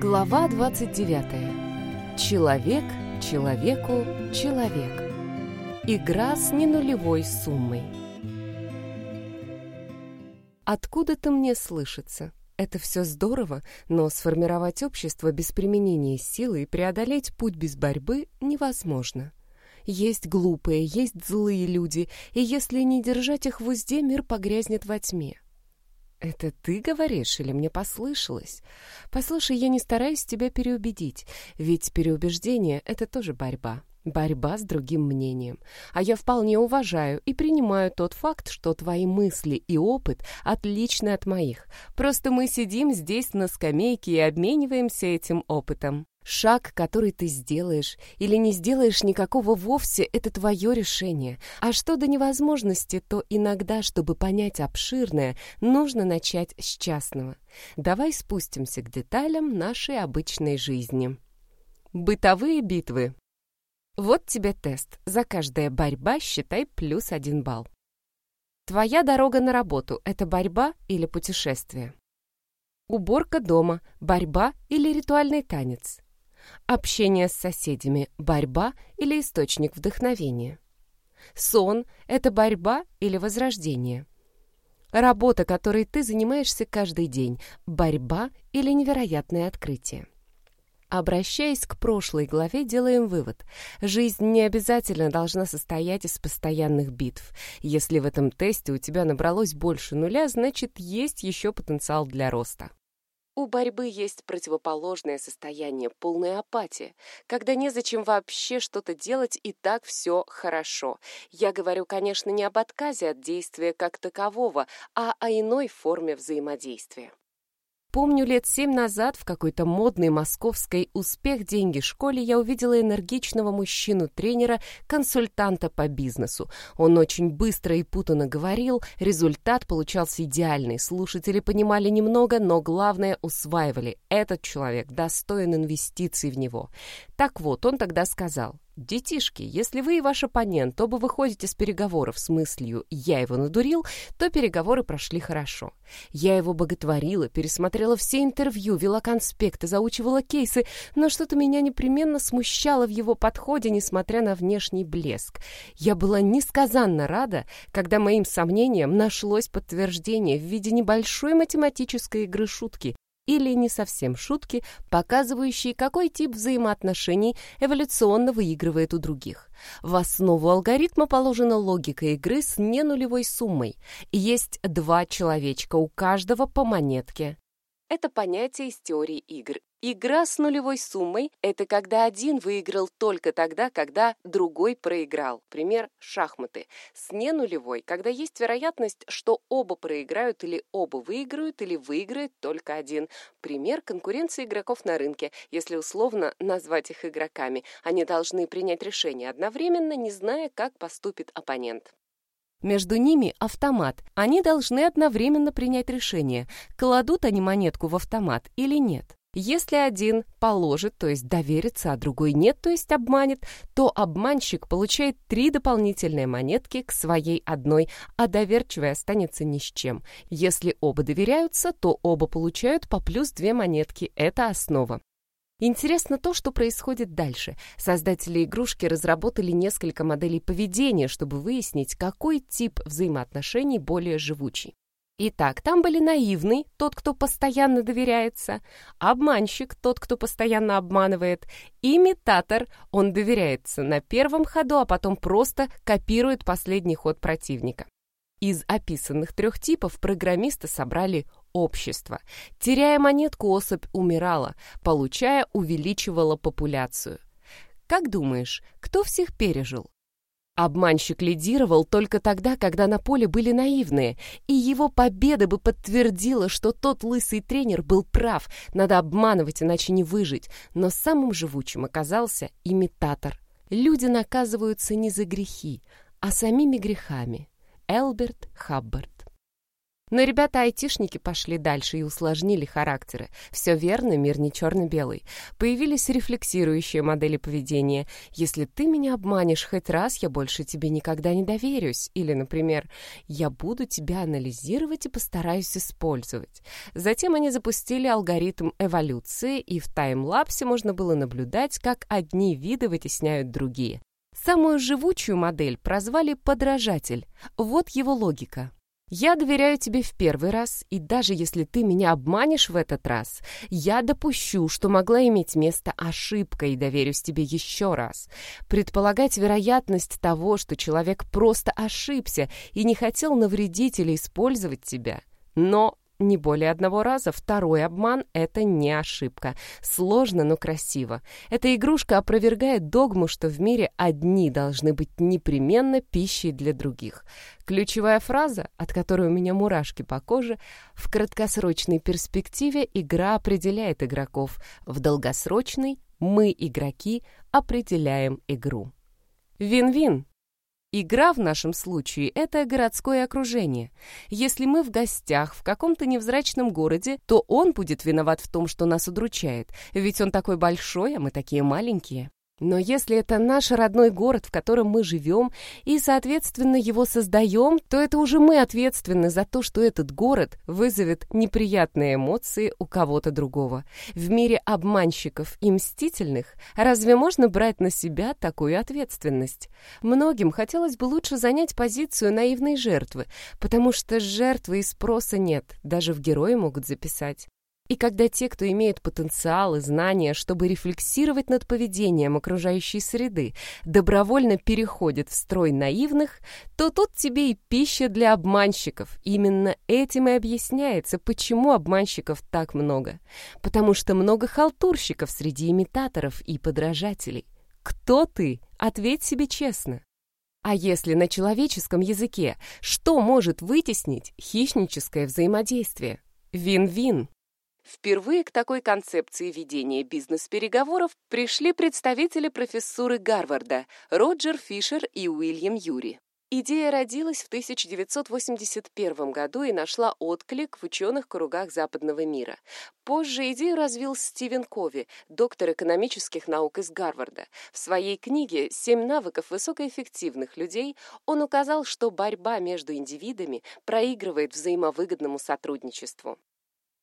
Глава 29. Человек человеку человек. Игра с ненулевой суммой. Откуда-то мне слышится. Это все здорово, но сформировать общество без применения силы и преодолеть путь без борьбы невозможно. Есть глупые, есть злые люди, и если не держать их в узде, мир погрязнет во тьме. «Это ты говоришь или мне послышалось? Послушай, я не стараюсь тебя переубедить, ведь переубеждение — это тоже борьба. Борьба с другим мнением. А я вполне уважаю и принимаю тот факт, что твои мысли и опыт отличны от моих. Просто мы сидим здесь на скамейке и обмениваемся этим опытом. Шаг, который ты сделаешь или не сделаешь никакого вовсе, это твое решение. А что до невозможности, то иногда, чтобы понять обширное, нужно начать с частного. Давай спустимся к деталям нашей обычной жизни. Бытовые битвы. Вот тебе тест. За каждая борьба считай плюс один балл. Твоя дорога на работу — это борьба или путешествие? Уборка дома — борьба или ритуальный танец? Общение с соседями – борьба или источник вдохновения? Сон – это борьба или возрождение? Работа, которой ты занимаешься каждый день – борьба или невероятное открытие? Обращаясь к прошлой главе, делаем вывод. Жизнь не обязательно должна состоять из постоянных битв. Если в этом тесте у тебя набралось больше нуля, значит, есть еще потенциал для роста. У борьбы есть противоположное состояние, полная апатия, когда незачем вообще что-то делать и так все хорошо. Я говорю, конечно, не об отказе от действия как такового, а о иной форме взаимодействия. Помню, лет семь назад в какой-то модной московской «Успех, деньги, школе» я увидела энергичного мужчину-тренера, консультанта по бизнесу. Он очень быстро и путанно говорил, результат получался идеальный. Слушатели понимали немного, но главное усваивали. Этот человек достоин инвестиций в него. Так вот, он тогда сказал, Детишки, если вы и ваш оппонент оба выходите с переговоров с мыслью «я его надурил», то переговоры прошли хорошо. Я его боготворила, пересмотрела все интервью, вела конспекты, заучивала кейсы, но что-то меня непременно смущало в его подходе, несмотря на внешний блеск. Я была несказанно рада, когда моим сомнениям нашлось подтверждение в виде небольшой математической игры шутки, или не совсем шутки, показывающие, какой тип взаимоотношений эволюционно выигрывает у других. В основу алгоритма положена логика игры с ненулевой суммой. Есть два человечка, у каждого по монетке. Это понятие из теории игр. Игра с нулевой суммой – это когда один выиграл только тогда, когда другой проиграл. Пример – шахматы. С ненулевой, когда есть вероятность, что оба проиграют или оба выиграют, или выиграет только один. Пример – конкуренции игроков на рынке. Если условно назвать их игроками, они должны принять решение одновременно, не зная, как поступит оппонент. Между ними автомат. Они должны одновременно принять решение, кладут они монетку в автомат или нет. Если один положит, то есть доверится, а другой нет, то есть обманет, то обманщик получает три дополнительные монетки к своей одной, а доверчивый останется ни с чем. Если оба доверяются, то оба получают по плюс две монетки. Это основа. Интересно то, что происходит дальше. Создатели игрушки разработали несколько моделей поведения, чтобы выяснить, какой тип взаимоотношений более живучий. Итак, там были наивный, тот, кто постоянно доверяется, обманщик, тот, кто постоянно обманывает, имитатор, он доверяется на первом ходу, а потом просто копирует последний ход противника. Из описанных трех типов программисты собрали общество. Теряя монетку, особь умирала, получая, увеличивала популяцию. Как думаешь, кто всех пережил? Обманщик лидировал только тогда, когда на поле были наивные, и его победа бы подтвердила, что тот лысый тренер был прав, надо обманывать, иначе не выжить. Но самым живучим оказался имитатор. Люди наказываются не за грехи, а самими грехами. Элберт Хаббард Но ребята-айтишники пошли дальше и усложнили характеры. Все верно, мир не черно-белый. Появились рефлексирующие модели поведения. «Если ты меня обманешь хоть раз, я больше тебе никогда не доверюсь». Или, например, «Я буду тебя анализировать и постараюсь использовать». Затем они запустили алгоритм эволюции, и в таймлапсе можно было наблюдать, как одни виды вытесняют другие. Самую живучую модель прозвали «подражатель». Вот его логика. Я доверяю тебе в первый раз, и даже если ты меня обманешь в этот раз, я допущу, что могла иметь место ошибка и доверюсь тебе еще раз. Предполагать вероятность того, что человек просто ошибся и не хотел навредить или использовать тебя. Но не более одного раза. Второй обман — это не ошибка. Сложно, но красиво. Эта игрушка опровергает догму, что в мире одни должны быть непременно пищей для других. Ключевая фраза, от которой у меня мурашки по коже, в краткосрочной перспективе игра определяет игроков, в долгосрочной мы, игроки, определяем игру. Вин-вин. Игра в нашем случае — это городское окружение. Если мы в гостях в каком-то невзрачном городе, то он будет виноват в том, что нас удручает, ведь он такой большой, а мы такие маленькие. Но если это наш родной город, в котором мы живем, и, соответственно, его создаем, то это уже мы ответственны за то, что этот город вызовет неприятные эмоции у кого-то другого. В мире обманщиков и мстительных разве можно брать на себя такую ответственность? Многим хотелось бы лучше занять позицию наивной жертвы, потому что жертвы и спроса нет, даже в герои могут записать. И когда те, кто имеет потенциал и знания, чтобы рефлексировать над поведением окружающей среды, добровольно переходят в строй наивных, то тут тебе и пища для обманщиков. Именно этим и объясняется, почему обманщиков так много. Потому что много халтурщиков среди имитаторов и подражателей. Кто ты? Ответь себе честно. А если на человеческом языке, что может вытеснить хищническое взаимодействие? Вин-вин. Впервые к такой концепции ведения бизнес-переговоров пришли представители профессуры Гарварда Роджер Фишер и Уильям Юри. Идея родилась в 1981 году и нашла отклик в ученых кругах западного мира. Позже идею развил Стивен Кови, доктор экономических наук из Гарварда. В своей книге «Семь навыков высокоэффективных людей» он указал, что борьба между индивидами проигрывает взаимовыгодному сотрудничеству.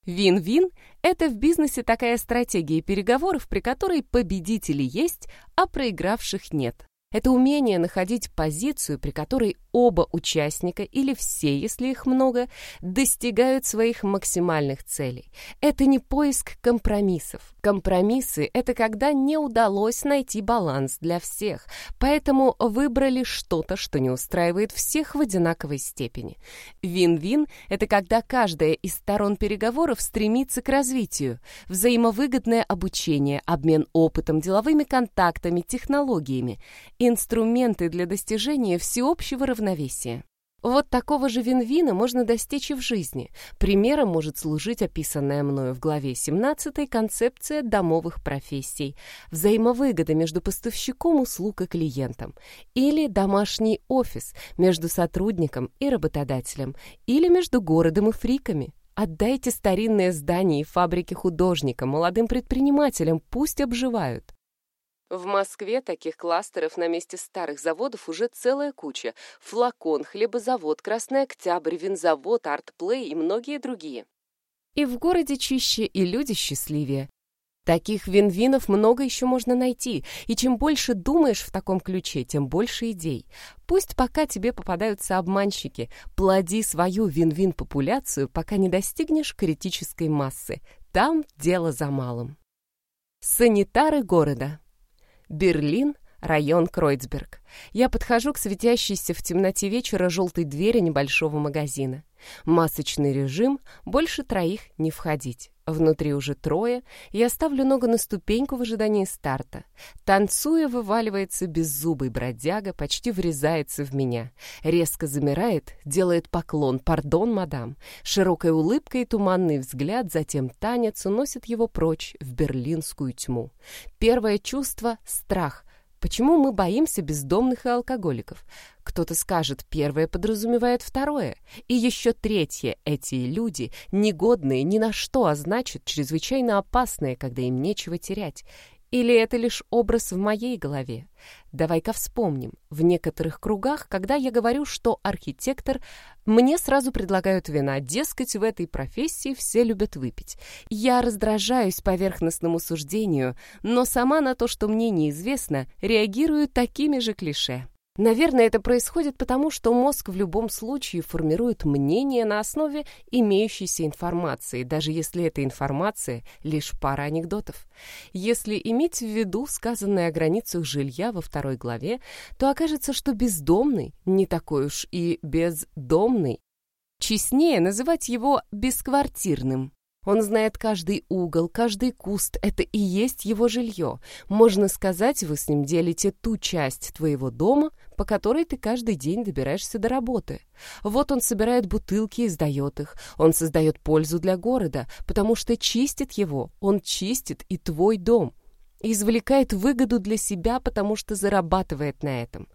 Вин-вин – это в бизнесе такая стратегия переговоров, при которой победители есть, а проигравших нет. Это умение находить позицию, при которой оба участника или все, если их много, достигают своих максимальных целей. Это не поиск компромиссов. Компромиссы — это когда не удалось найти баланс для всех, поэтому выбрали что-то, что не устраивает всех в одинаковой степени. Вин-вин — это когда каждая из сторон переговоров стремится к развитию, взаимовыгодное обучение, обмен опытом, деловыми контактами, технологиями инструменты для достижения всеобщего равновесия. Вот такого же вин-вина можно достичь и в жизни. Примером может служить описанная мною в главе 17 концепция домовых профессий, взаимовыгода между поставщиком услуг и клиентом, или домашний офис между сотрудником и работодателем, или между городом и фриками. Отдайте старинное здание и фабрики художникам, молодым предпринимателям, пусть обживают. В Москве таких кластеров на месте старых заводов уже целая куча. Флакон, хлебозавод, Красный Октябрь, винзавод, Артплей и многие другие. И в городе чище, и люди счастливее. Таких вин-винов много еще можно найти, и чем больше думаешь в таком ключе, тем больше идей. Пусть пока тебе попадаются обманщики, плоди свою вин-вин-популяцию, пока не достигнешь критической массы. Там дело за малым. Санитары города. Берлин, район Кройцберг. Я подхожу к светящейся в темноте вечера желтой двери небольшого магазина. Масочный режим, больше троих не входить. Внутри уже трое, я ставлю ногу на ступеньку в ожидании старта. Танцуя, вываливается беззубый бродяга, почти врезается в меня. Резко замирает, делает поклон «Пардон, мадам». Широкой улыбкой и туманный взгляд, затем танец уносит его прочь в берлинскую тьму. Первое чувство — страх. Почему мы боимся бездомных и алкоголиков? Кто-то скажет, первое подразумевает второе. И еще третье. Эти люди негодные ни на что, а значит, чрезвычайно опасные, когда им нечего терять. Или это лишь образ в моей голове? Давай-ка вспомним. В некоторых кругах, когда я говорю, что архитектор, мне сразу предлагают вина. Дескать, в этой профессии все любят выпить. Я раздражаюсь поверхностному суждению, но сама на то, что мне неизвестно, реагирую такими же клише. Наверное, это происходит потому, что мозг в любом случае формирует мнение на основе имеющейся информации, даже если эта информация — лишь пара анекдотов. Если иметь в виду сказанное о границах жилья во второй главе, то окажется, что бездомный не такой уж и бездомный. Честнее называть его бесквартирным. Он знает каждый угол, каждый куст. Это и есть его жилье. Можно сказать, вы с ним делите ту часть твоего дома, по которой ты каждый день добираешься до работы. Вот он собирает бутылки и сдает их. Он создает пользу для города, потому что чистит его. Он чистит и твой дом. извлекает выгоду для себя, потому что зарабатывает на этом.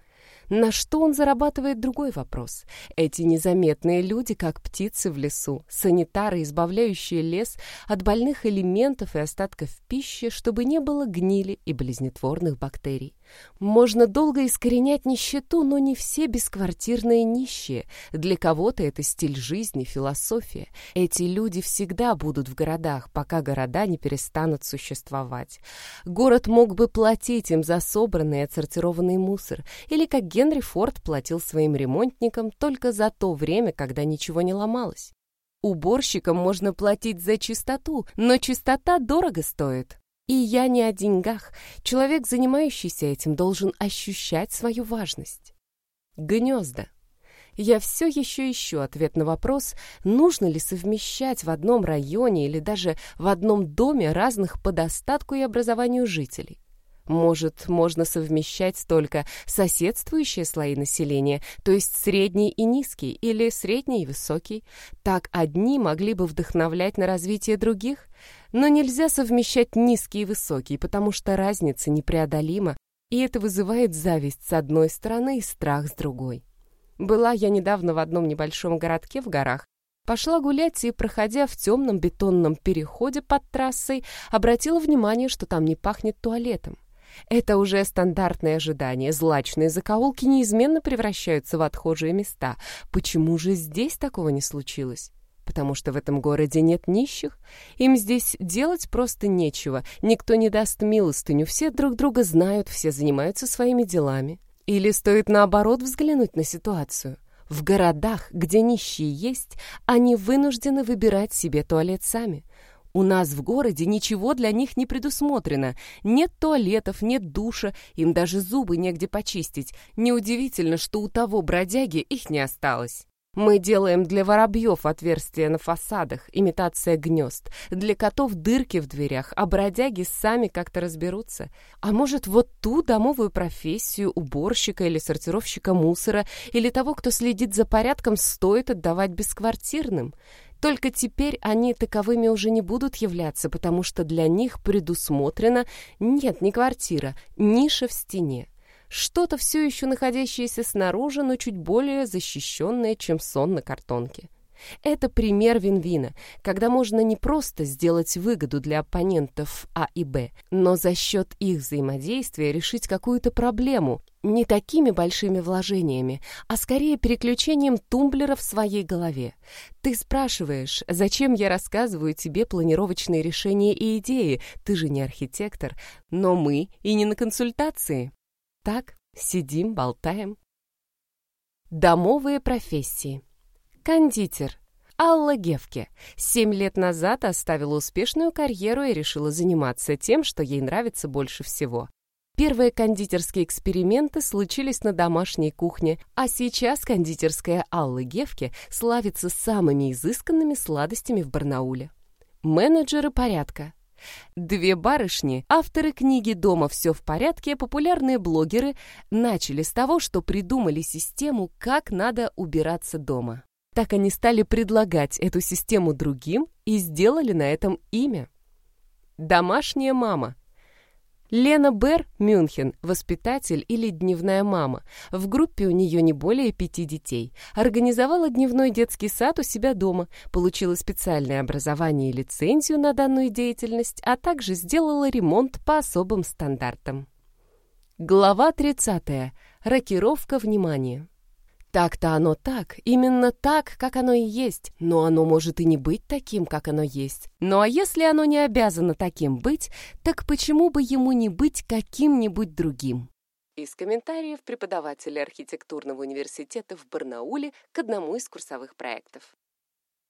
На что он зарабатывает другой вопрос. Эти незаметные люди, как птицы в лесу, санитары, избавляющие лес от больных элементов и остатков пищи, чтобы не было гнили и близнетворных бактерий. Можно долго искоренять нищету, но не все бесквартирные нищие. Для кого-то это стиль жизни, философия. Эти люди всегда будут в городах, пока города не перестанут существовать. Город мог бы платить им за собранный и отсортированный мусор, или как Генри Форд платил своим ремонтникам только за то время, когда ничего не ломалось. Уборщикам можно платить за чистоту, но чистота дорого стоит. И я не о деньгах. Человек, занимающийся этим, должен ощущать свою важность. Гнезда. Я все еще ищу ответ на вопрос, нужно ли совмещать в одном районе или даже в одном доме разных по достатку и образованию жителей. Может, можно совмещать только соседствующие слои населения, то есть средний и низкий, или средний и высокий. Так одни могли бы вдохновлять на развитие других, но нельзя совмещать низкий и высокий, потому что разница непреодолима, и это вызывает зависть с одной стороны и страх с другой. Была я недавно в одном небольшом городке в горах, Пошла гулять и, проходя в темном бетонном переходе под трассой, обратила внимание, что там не пахнет туалетом. Это уже стандартное ожидание. Злачные закоулки неизменно превращаются в отхожие места. Почему же здесь такого не случилось? Потому что в этом городе нет нищих. Им здесь делать просто нечего. Никто не даст милостыню. Все друг друга знают, все занимаются своими делами. Или стоит наоборот взглянуть на ситуацию. В городах, где нищие есть, они вынуждены выбирать себе туалет сами. У нас в городе ничего для них не предусмотрено. Нет туалетов, нет душа, им даже зубы негде почистить. Неудивительно, что у того бродяги их не осталось. Мы делаем для воробьев отверстия на фасадах, имитация гнезд, для котов дырки в дверях, а бродяги сами как-то разберутся. А может, вот ту домовую профессию уборщика или сортировщика мусора, или того, кто следит за порядком, стоит отдавать бесквартирным? Только теперь они таковыми уже не будут являться, потому что для них предусмотрена нет, не квартира, ниша в стене. Что-то все еще находящееся снаружи, но чуть более защищенное, чем сон на картонке. Это пример Винвина, когда можно не просто сделать выгоду для оппонентов А и Б, но за счет их взаимодействия решить какую-то проблему, не такими большими вложениями, а скорее переключением тумблера в своей голове. Ты спрашиваешь, зачем я рассказываю тебе планировочные решения и идеи, ты же не архитектор, но мы и не на консультации. Так, сидим, болтаем. Домовые профессии. Кондитер. Алла Гевке. Семь лет назад оставила успешную карьеру и решила заниматься тем, что ей нравится больше всего. Первые кондитерские эксперименты случились на домашней кухне, а сейчас кондитерская Аллы Гевке славится самыми изысканными сладостями в Барнауле. Менеджеры порядка. Две барышни, авторы книги «Дома все в порядке», популярные блогеры, начали с того, что придумали систему, как надо убираться дома. Так они стали предлагать эту систему другим и сделали на этом имя. Домашняя мама. Лена Бер, Мюнхен, воспитатель или дневная мама. В группе у нее не более пяти детей. Организовала дневной детский сад у себя дома, получила специальное образование и лицензию на данную деятельность, а также сделала ремонт по особым стандартам. Глава 30. Рокировка внимания. Так-то оно так, именно так, как оно и есть, но оно может и не быть таким, как оно есть. Ну а если оно не обязано таким быть, так почему бы ему не быть каким-нибудь другим? Из комментариев преподавателя архитектурного университета в Барнауле к одному из курсовых проектов.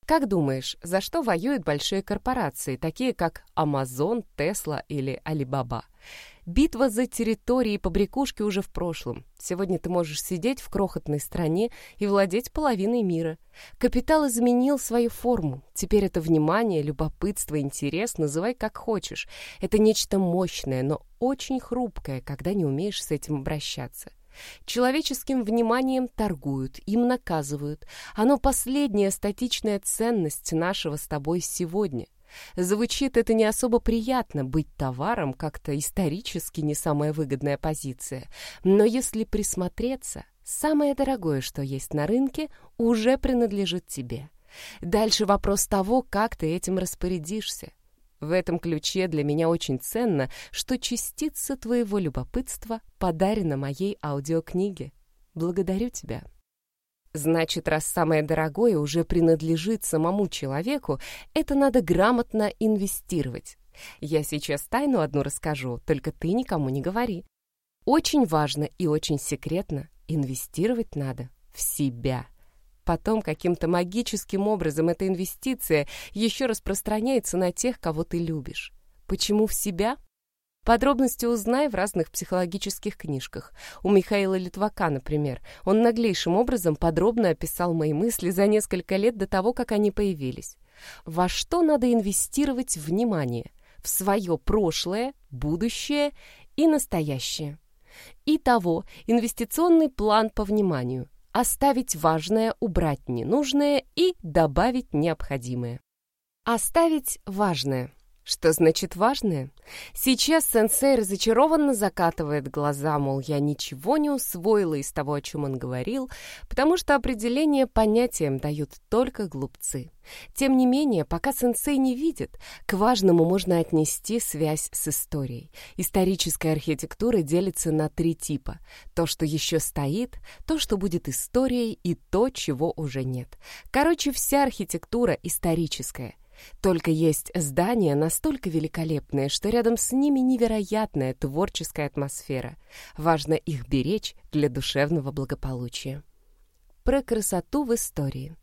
Как думаешь, за что воюют большие корпорации, такие как Amazon, Tesla или Alibaba? Битва за территории и побрякушки уже в прошлом. Сегодня ты можешь сидеть в крохотной стране и владеть половиной мира. Капитал изменил свою форму. Теперь это внимание, любопытство, интерес, называй как хочешь. Это нечто мощное, но очень хрупкое, когда не умеешь с этим обращаться. Человеческим вниманием торгуют, им наказывают. Оно последняя статичная ценность нашего с тобой сегодня. Звучит это не особо приятно, быть товаром как-то исторически не самая выгодная позиция. Но если присмотреться, самое дорогое, что есть на рынке, уже принадлежит тебе. Дальше вопрос того, как ты этим распорядишься. В этом ключе для меня очень ценно, что частица твоего любопытства подарена моей аудиокниге. Благодарю тебя. Значит, раз самое дорогое уже принадлежит самому человеку, это надо грамотно инвестировать. Я сейчас тайну одну расскажу, только ты никому не говори. Очень важно и очень секретно инвестировать надо в себя. Потом каким-то магическим образом эта инвестиция еще распространяется на тех, кого ты любишь. Почему в себя? Подробности узнай в разных психологических книжках. У Михаила Литвака, например, он наглейшим образом подробно описал мои мысли за несколько лет до того, как они появились. Во что надо инвестировать внимание? В свое прошлое, будущее и настоящее. Итого, инвестиционный план по вниманию. Оставить важное, убрать ненужное и добавить необходимое. Оставить важное – что значит важное? Сейчас сенсей разочарованно закатывает глаза, мол, я ничего не усвоила из того, о чем он говорил, потому что определение понятиям дают только глупцы. Тем не менее, пока сенсей не видит, к важному можно отнести связь с историей. Историческая архитектура делится на три типа. То, что еще стоит, то, что будет историей, и то, чего уже нет. Короче, вся архитектура историческая. Только есть здания настолько великолепные, что рядом с ними невероятная творческая атмосфера. Важно их беречь для душевного благополучия. Про красоту в истории.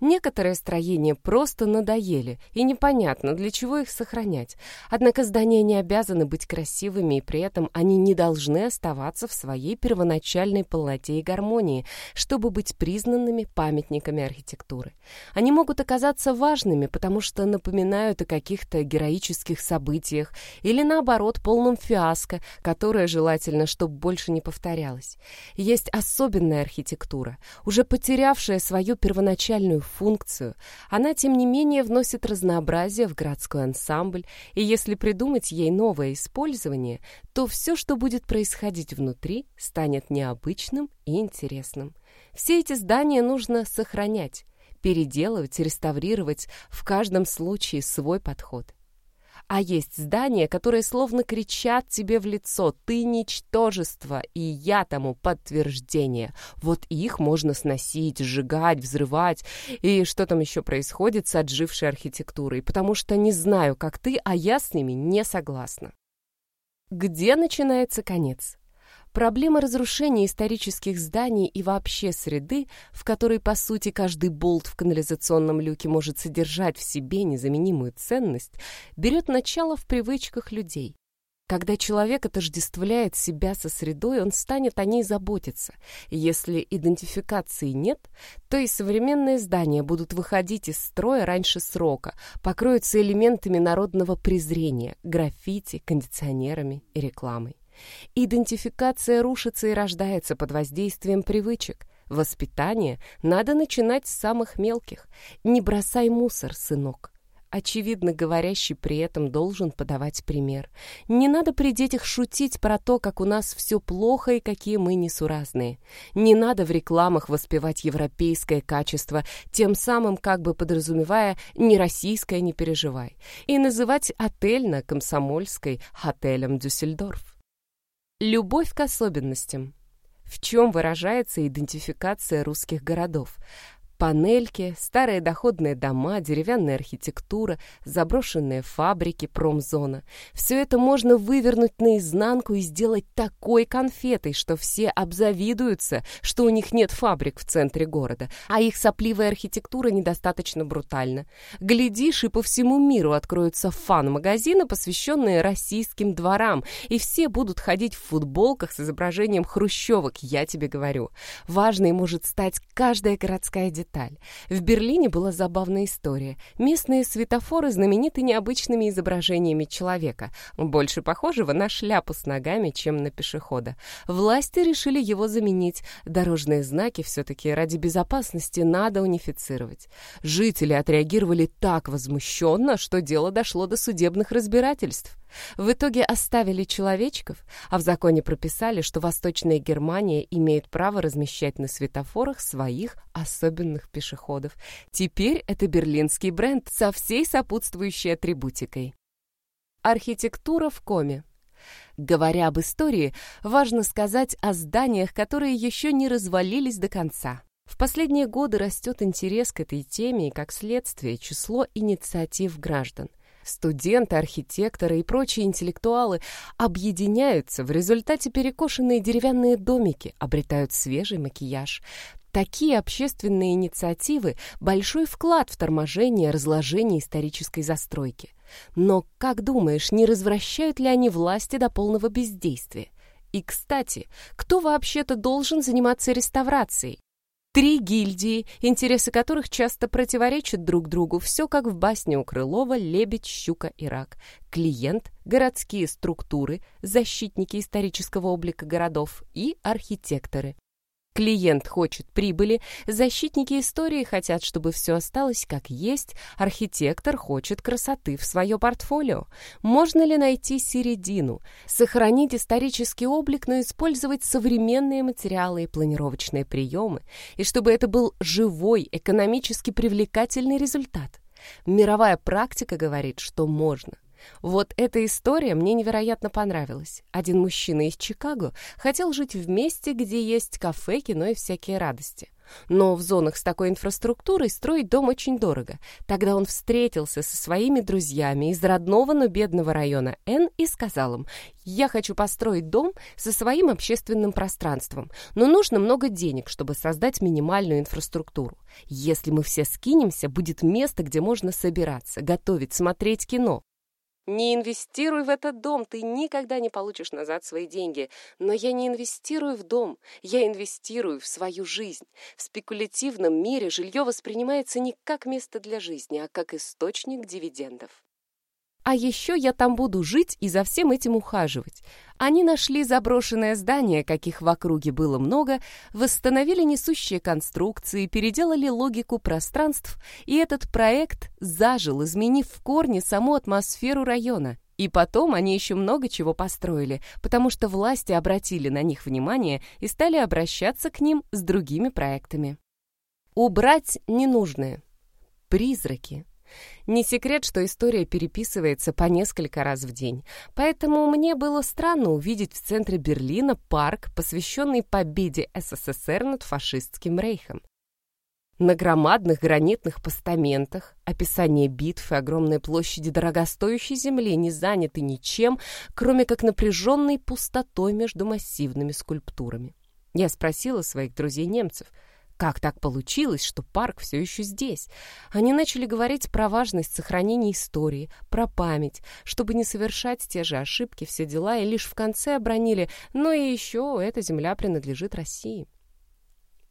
Некоторые строения просто надоели, и непонятно, для чего их сохранять. Однако здания не обязаны быть красивыми, и при этом они не должны оставаться в своей первоначальной полноте и гармонии, чтобы быть признанными памятниками архитектуры. Они могут оказаться важными, потому что напоминают о каких-то героических событиях или, наоборот, полном фиаско, которое желательно, чтобы больше не повторялось. Есть особенная архитектура, уже потерявшая свою первоначальную уникальную функцию, она, тем не менее, вносит разнообразие в городской ансамбль, и если придумать ей новое использование, то все, что будет происходить внутри, станет необычным и интересным. Все эти здания нужно сохранять, переделывать, реставрировать, в каждом случае свой подход – а есть здания, которые словно кричат тебе в лицо «Ты ничтожество, и я тому подтверждение». Вот их можно сносить, сжигать, взрывать. И что там еще происходит с отжившей архитектурой? Потому что не знаю, как ты, а я с ними не согласна. Где начинается конец? Проблема разрушения исторических зданий и вообще среды, в которой, по сути, каждый болт в канализационном люке может содержать в себе незаменимую ценность, берет начало в привычках людей. Когда человек отождествляет себя со средой, он станет о ней заботиться. если идентификации нет, то и современные здания будут выходить из строя раньше срока, покроются элементами народного презрения, граффити, кондиционерами и рекламой. Идентификация рушится и рождается под воздействием привычек. Воспитание надо начинать с самых мелких. Не бросай мусор, сынок. Очевидно, говорящий при этом должен подавать пример. Не надо при детях шутить про то, как у нас все плохо и какие мы несуразные. Не надо в рекламах воспевать европейское качество, тем самым как бы подразумевая «не российское, не переживай», и называть отель на Комсомольской отелем Дюссельдорф. Любовь к особенностям. В чем выражается идентификация русских городов? Панельки, старые доходные дома, деревянная архитектура, заброшенные фабрики, промзона. Все это можно вывернуть наизнанку и сделать такой конфетой, что все обзавидуются, что у них нет фабрик в центре города, а их сопливая архитектура недостаточно брутальна. Глядишь, и по всему миру откроются фан-магазины, посвященные российским дворам, и все будут ходить в футболках с изображением хрущевок, я тебе говорю. Важной может стать каждая городская деталь деталь. В Берлине была забавная история. Местные светофоры знамениты необычными изображениями человека, больше похожего на шляпу с ногами, чем на пешехода. Власти решили его заменить. Дорожные знаки все-таки ради безопасности надо унифицировать. Жители отреагировали так возмущенно, что дело дошло до судебных разбирательств. В итоге оставили человечков, а в законе прописали, что Восточная Германия имеет право размещать на светофорах своих особенных пешеходов. Теперь это берлинский бренд со всей сопутствующей атрибутикой. Архитектура в коме. Говоря об истории, важно сказать о зданиях, которые еще не развалились до конца. В последние годы растет интерес к этой теме и, как следствие, число инициатив граждан – Студенты, архитекторы и прочие интеллектуалы объединяются, в результате перекошенные деревянные домики обретают свежий макияж. Такие общественные инициативы – большой вклад в торможение разложения исторической застройки. Но, как думаешь, не развращают ли они власти до полного бездействия? И, кстати, кто вообще-то должен заниматься реставрацией? Три гильдии, интересы которых часто противоречат друг другу, все как в басне у Крылова «Лебедь, щука и рак». Клиент, городские структуры, защитники исторического облика городов и архитекторы. Клиент хочет прибыли, защитники истории хотят, чтобы все осталось как есть, архитектор хочет красоты в свое портфолио. Можно ли найти середину, сохранить исторический облик, но использовать современные материалы и планировочные приемы, и чтобы это был живой, экономически привлекательный результат? Мировая практика говорит, что можно. Вот эта история мне невероятно понравилась. Один мужчина из Чикаго хотел жить в месте, где есть кафе, кино и всякие радости. Но в зонах с такой инфраструктурой строить дом очень дорого. Тогда он встретился со своими друзьями из родного, но бедного района Н и сказал им, «Я хочу построить дом со своим общественным пространством, но нужно много денег, чтобы создать минимальную инфраструктуру. Если мы все скинемся, будет место, где можно собираться, готовить, смотреть кино. Не инвестируй в этот дом, ты никогда не получишь назад свои деньги. Но я не инвестирую в дом, я инвестирую в свою жизнь. В спекулятивном мире жилье воспринимается не как место для жизни, а как источник дивидендов. А еще я там буду жить и за всем этим ухаживать. Они нашли заброшенное здание, каких в округе было много, восстановили несущие конструкции, переделали логику пространств, и этот проект зажил, изменив в корне саму атмосферу района. И потом они еще много чего построили, потому что власти обратили на них внимание и стали обращаться к ним с другими проектами. Убрать ненужное. Призраки. Не секрет, что история переписывается по несколько раз в день, поэтому мне было странно увидеть в центре Берлина парк, посвященный победе СССР над фашистским рейхом. На громадных гранитных постаментах описание битв и огромной площади дорогостоящей земли не заняты ничем, кроме как напряженной пустотой между массивными скульптурами. Я спросила своих друзей-немцев — как так получилось, что парк все еще здесь? Они начали говорить про важность сохранения истории, про память, чтобы не совершать те же ошибки, все дела, и лишь в конце обронили «ну и еще эта земля принадлежит России».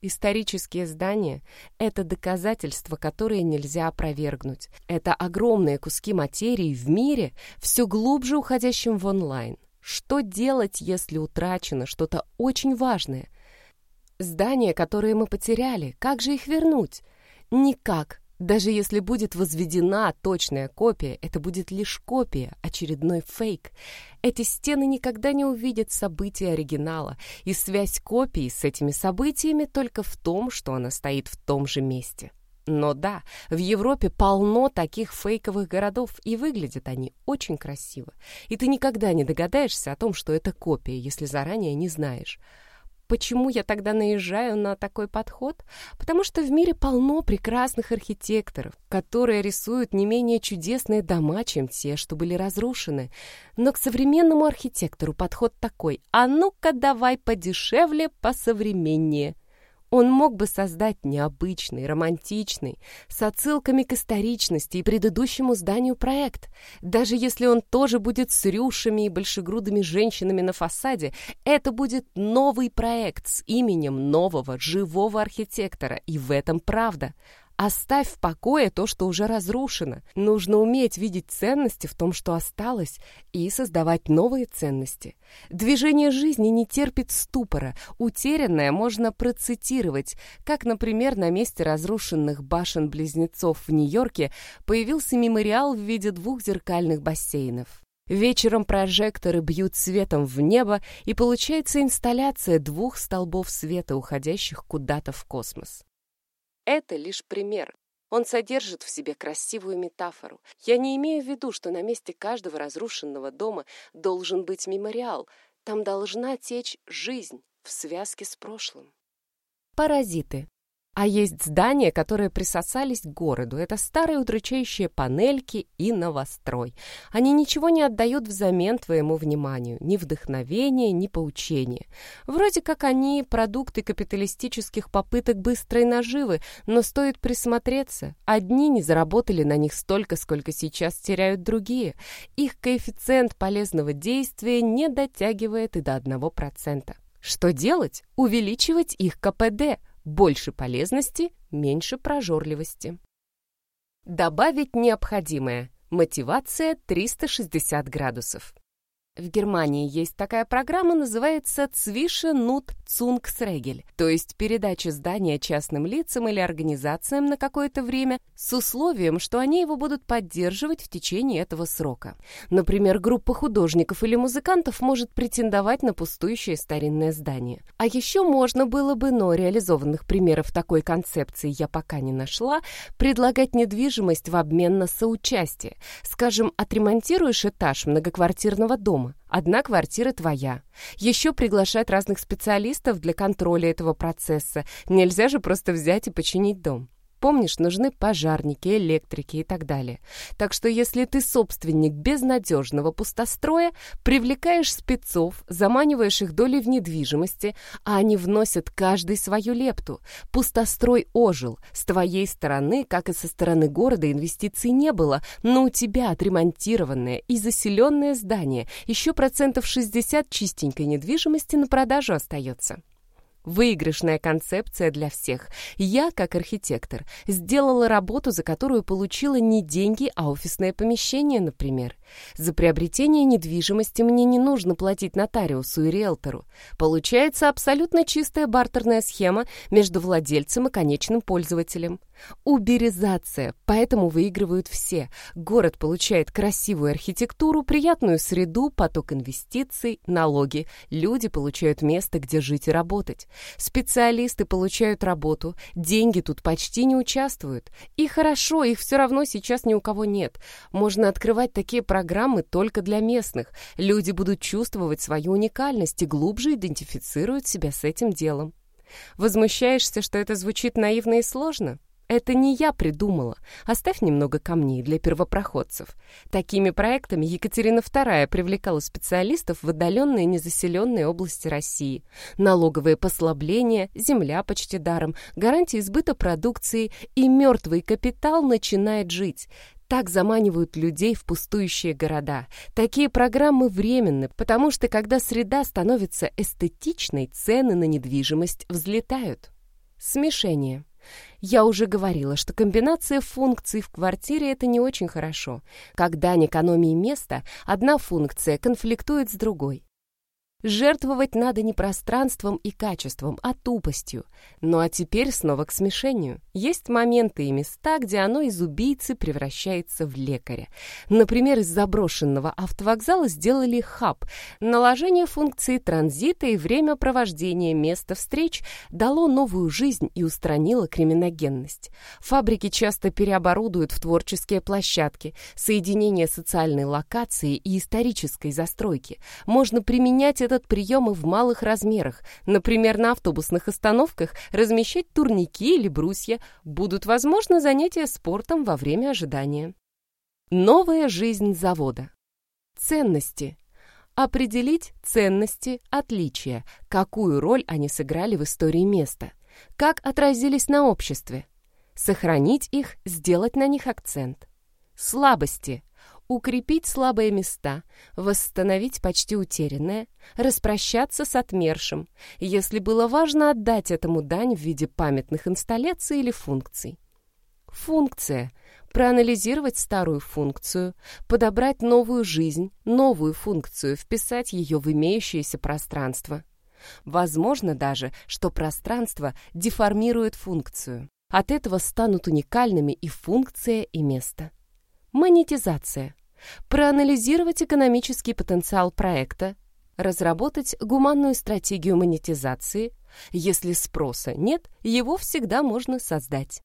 Исторические здания — это доказательства, которые нельзя опровергнуть. Это огромные куски материи в мире, все глубже уходящим в онлайн. Что делать, если утрачено что-то очень важное — Здания, которые мы потеряли, как же их вернуть? Никак. Даже если будет возведена точная копия, это будет лишь копия, очередной фейк. Эти стены никогда не увидят события оригинала, и связь копии с этими событиями только в том, что она стоит в том же месте. Но да, в Европе полно таких фейковых городов, и выглядят они очень красиво. И ты никогда не догадаешься о том, что это копия, если заранее не знаешь. Почему я тогда наезжаю на такой подход? Потому что в мире полно прекрасных архитекторов, которые рисуют не менее чудесные дома, чем те, что были разрушены. Но к современному архитектору подход такой «А ну-ка давай подешевле, посовременнее». Он мог бы создать необычный, романтичный, с отсылками к историчности и предыдущему зданию проект. Даже если он тоже будет с рюшами и большегрудыми женщинами на фасаде, это будет новый проект с именем нового, живого архитектора, и в этом правда. Оставь в покое то, что уже разрушено. Нужно уметь видеть ценности в том, что осталось, и создавать новые ценности. Движение жизни не терпит ступора. Утерянное можно процитировать, как, например, на месте разрушенных башен-близнецов в Нью-Йорке появился мемориал в виде двух зеркальных бассейнов. Вечером прожекторы бьют светом в небо, и получается инсталляция двух столбов света, уходящих куда-то в космос. Это лишь пример. Он содержит в себе красивую метафору. Я не имею в виду, что на месте каждого разрушенного дома должен быть мемориал. Там должна течь жизнь в связке с прошлым. Паразиты. А есть здания, которые присосались к городу. Это старые удручающие панельки и новострой. Они ничего не отдают взамен твоему вниманию. Ни вдохновения, ни поучения. Вроде как они продукты капиталистических попыток быстрой наживы, но стоит присмотреться. Одни не заработали на них столько, сколько сейчас теряют другие. Их коэффициент полезного действия не дотягивает и до 1%. Что делать? Увеличивать их КПД – больше полезности, меньше прожорливости. Добавить необходимое. Мотивация 360 градусов. В Германии есть такая программа, называется «Цвише Цунгсрегель», то есть передача здания частным лицам или организациям на какое-то время с условием, что они его будут поддерживать в течение этого срока. Например, группа художников или музыкантов может претендовать на пустующее старинное здание. А еще можно было бы, но реализованных примеров такой концепции я пока не нашла, предлагать недвижимость в обмен на соучастие. Скажем, отремонтируешь этаж многоквартирного дома, дома. Одна квартира твоя. Еще приглашать разных специалистов для контроля этого процесса. Нельзя же просто взять и починить дом. Помнишь, нужны пожарники, электрики и так далее. Так что если ты собственник безнадежного пустостроя, привлекаешь спецов, заманиваешь их долей в недвижимости, а они вносят каждый свою лепту. Пустострой ожил. С твоей стороны, как и со стороны города, инвестиций не было, но у тебя отремонтированное и заселенное здание, еще процентов 60 чистенькой недвижимости на продажу остается. Выигрышная концепция для всех. Я, как архитектор, сделала работу, за которую получила не деньги, а офисное помещение, например. За приобретение недвижимости мне не нужно платить нотариусу и риэлтору. Получается абсолютно чистая бартерная схема между владельцем и конечным пользователем. Уберизация, поэтому выигрывают все. Город получает красивую архитектуру, приятную среду, поток инвестиций, налоги. Люди получают место, где жить и работать. Специалисты получают работу, деньги тут почти не участвуют. И хорошо, их все равно сейчас ни у кого нет. Можно открывать такие программы только для местных. Люди будут чувствовать свою уникальность и глубже идентифицируют себя с этим делом. Возмущаешься, что это звучит наивно и сложно? Это не я придумала. Оставь немного камней для первопроходцев. Такими проектами Екатерина II привлекала специалистов в отдаленные незаселенные области России. Налоговые послабления, земля почти даром, гарантии сбыта продукции и мертвый капитал начинает жить. Так заманивают людей в пустующие города. Такие программы временны, потому что когда среда становится эстетичной, цены на недвижимость взлетают. Смешение. Я уже говорила, что комбинация функций в квартире – это не очень хорошо. Когда дань экономии места, одна функция конфликтует с другой. Жертвовать надо не пространством и качеством, а тупостью. Ну а теперь снова к смешению. Есть моменты и места, где оно из убийцы превращается в лекаря. Например, из заброшенного автовокзала сделали хаб. Наложение функции транзита и время провождения места встреч дало новую жизнь и устранило криминогенность. Фабрики часто переоборудуют в творческие площадки. Соединение социальной локации и исторической застройки. Можно применять это этот прием и в малых размерах. Например, на автобусных остановках размещать турники или брусья. Будут возможны занятия спортом во время ожидания. Новая жизнь завода. Ценности. Определить ценности, отличия, какую роль они сыграли в истории места, как отразились на обществе. Сохранить их, сделать на них акцент. Слабости укрепить слабые места, восстановить почти утерянное, распрощаться с отмершим, если было важно отдать этому дань в виде памятных инсталляций или функций. Функция – проанализировать старую функцию, подобрать новую жизнь, новую функцию, вписать ее в имеющееся пространство. Возможно даже, что пространство деформирует функцию. От этого станут уникальными и функция, и место. Монетизация проанализировать экономический потенциал проекта, разработать гуманную стратегию монетизации. Если спроса нет, его всегда можно создать.